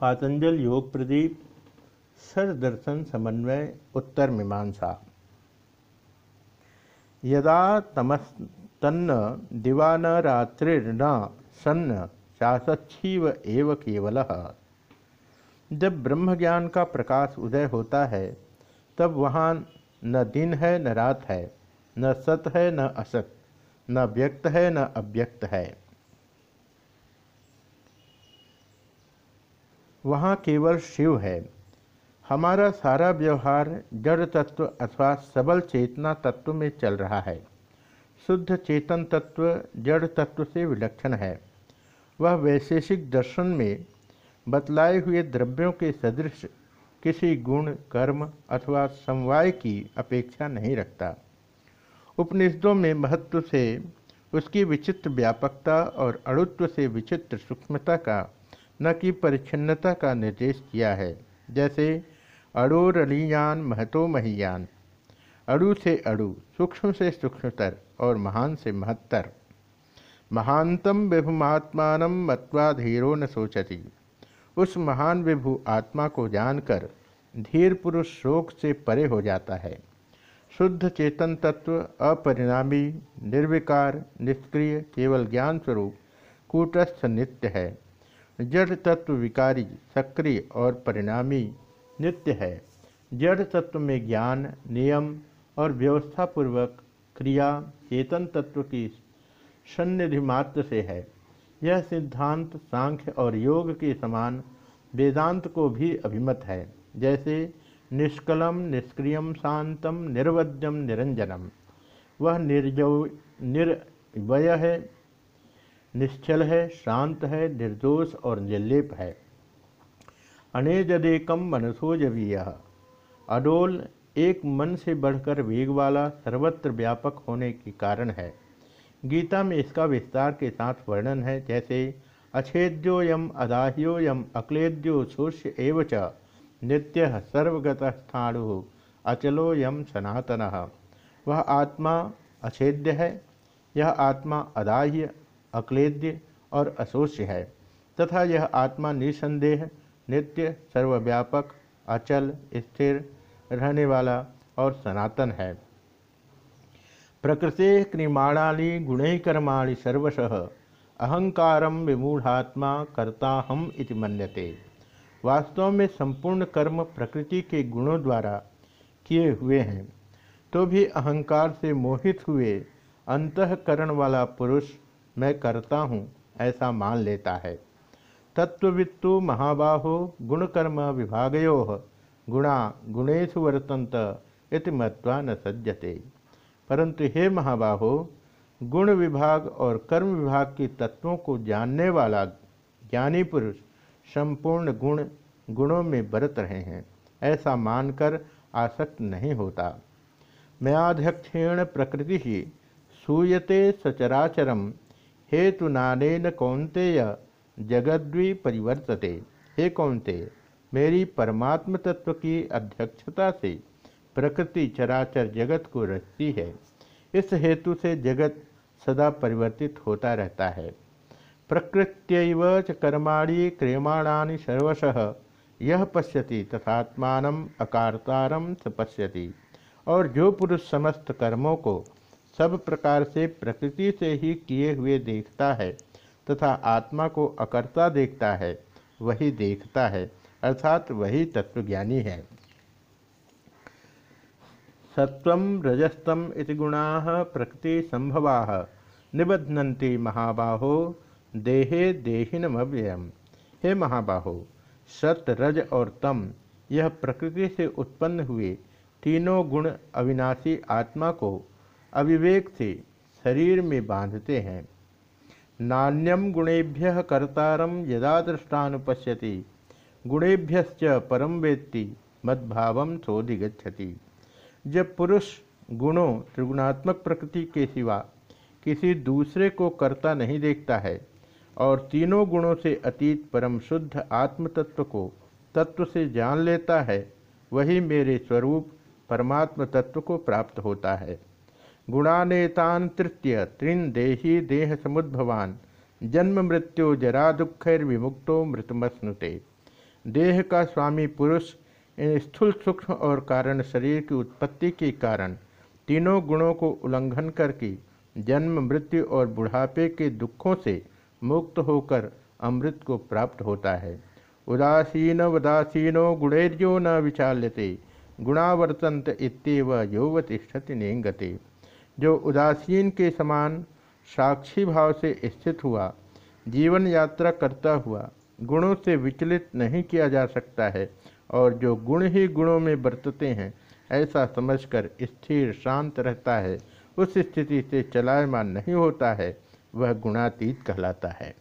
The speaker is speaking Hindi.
पातंजल योग प्रदीप, सर दर्शन समन्वय, उत्तर मीमांसा। यदा तमस्तन्न दिवा न रात्रिर्न सन्न शासच्छीव एव केवल। जब ब्रह्म ज्ञान का प्रकाश उदय होता है, तब वहाँ न दिन है, न रात है, न सत है, न असत, न व्यक्त है, न अव्यक्त है। वहाँ केवल शिव है। हमारा सारा व्यवहार जड़ तत्व अथवा सबल चेतना तत्व में चल रहा है। शुद्ध चेतन तत्व जड़ तत्व से विलक्षण है। वह वैशेषिक दर्शन में बतलाए हुए द्रव्यों के सदृश किसी गुण, कर्म अथवा समवाय की अपेक्षा नहीं रखता। उपनिषदों में महत्व से उसकी विचित्र व्यापकता और अड़ुत्व से विचित्र सूक्ष्मता का न कि परिच्छिन्नता का निर्देश किया है। जैसे अड़ोरलियान महतो महियान। अड़ु से अड़ु, सूक्ष्म से सूक्ष्मतर और महान से महत्तर। महानतम विभुमात्मान मत्वा धीरो न सोचती उस महान विभु आत्मा को जानकर धीर पुरुष शोक से परे हो जाता है। शुद्ध चेतन तत्व अपरिणामी, निर्विकार, निष्क्रिय, केवल ज्ञान स्वरूप, कूटस्थ नित्य है। जड़ तत्व विकारी, सक्रिय और परिणामी नित्य है। जड़ तत्व में ज्ञान, नियम और व्यवस्थापूर्वक क्रिया चेतन तत्व की सन्निधि मात्र से है। यह सिद्धांत, सांख्य और योग के समान वेदांत को भी अभिमत है, जैसे निष्कलम, निष्क्रियम, शांतम, निर्वध्यम, निरंजनम। वह निर्जव, निर्वय है निश्चल है, शांत है, निर्दोष और निर्लेप है। अनेजदेकम मनसोजवीय अडोल एक मन से बढ़कर वेग वाला, सर्वत्र व्यापक होने के कारण है। गीता में इसका विस्तार के साथ वर्णन है, जैसे अछेद्यो यम अदाह्यो यम अक्लेद्यो शोष्य एवं नित्य सर्वगत स्थाणु अचलो यम सनातन। वह आत्मा अछेद्य है, यह आत्मा अदाह्य अक्लेद्य और अशोष्य है, तथा यह आत्मा निसंदेह, नित्य, सर्वव्यापक, अचल, स्थिर रहने वाला और सनातन है। प्रकृति क्रियमाणानि गुण कर्माणि सर्वश, अहंकार विमूढ़ात्मा कर्ता हम इति मन्यते। वास्तव में संपूर्ण कर्म प्रकृति के गुणों द्वारा किए हुए हैं तो भी अहंकार से मोहित हुए अंतकरण वाला पुरुष मैं करता हूँ, ऐसा मान लेता है। तत्ववित्तु महाबाहो गुणकर्म विभागयो गुणा गुणेशु वर्तंत इति मत्वा न सज्जते। परंतु हे महाबाहो, गुण विभाग और कर्म विभाग के तत्वों को जानने वाला ज्ञानी पुरुष संपूर्ण गुण गुणों में बरत रहे हैं, ऐसा मानकर आसक्त नहीं होता। मयाध्यक्षेण प्रकृति ही सूयते सचराचरम हेतु नानेन कौंतेय जगद्वी परिवर्तते। हे कौंते मेरी परमात्म तत्व की अध्यक्षता से प्रकृति चराचर जगत को रचती है। इस हेतु से जगत सदा परिवर्तित होता रहता है। प्रकृत्यव च कर्माणी क्रियमाणानि सर्वशः यह पश्यति तथात्मान अकारतारम स पश्यति। और जो पुरुष समस्त कर्मों को सब प्रकार से प्रकृति से ही किए हुए देखता है तथा आत्मा को अकर्ता देखता है, वही देखता है, अर्थात वही तत्वज्ञानी है। सत्व रजस्तम इति गुणा प्रकृति संभवा निबध्नन्ति महाबाहो, देहे देहिनमव्ययम। हे महाबाहो, सत, रज और तम, यह प्रकृति से उत्पन्न हुए तीनों गुण अविनाशी आत्मा को अविवेक से शरीर में बांधते हैं। नान्यम गुणेभ्य कर्तारम यदा दृष्टानुपश्यति। गुणेभ्यश्च परम वेत्ति, मद्भाव सोधिगछति जब पुरुष गुणों त्रिगुणात्मक प्रकृति के सिवा किसी दूसरे को कर्ता नहीं देखता है और तीनों गुणों से अतीत परम शुद्ध आत्म तत्व को तत्व से जान लेता है, वही मेरे स्वरूप परमात्म तत्व को प्राप्त होता है। गुणानेतान तृतीय त्रिन देही देह समुद्भवान जन्म मृत्यु जरा दुखैर विमुक्तो मृतमस्नुते। देह का स्वामी पुरुष, इन स्थूल सूक्ष्म और कारण शरीर की उत्पत्ति के कारण तीनों गुणों को उल्लंघन करके जन्म, मृत्यु और बुढ़ापे के दुखों से मुक्त होकर अमृत को प्राप्त होता है। उदासीन उदासीनो गुणैर्यो न विचाल्यते। गुणावर्तंत इतव यौवतिष्ठति नेंगते। जो उदासीन के समान साक्षी भाव से स्थित हुआ, जीवन यात्रा करता हुआ, गुणों से विचलित नहीं किया जा सकता है, और जो गुण ही गुणों में बरतते हैं, ऐसा समझकर स्थिर शांत रहता है, उस स्थिति से चलायमान नहीं होता है, वह गुणातीत कहलाता है।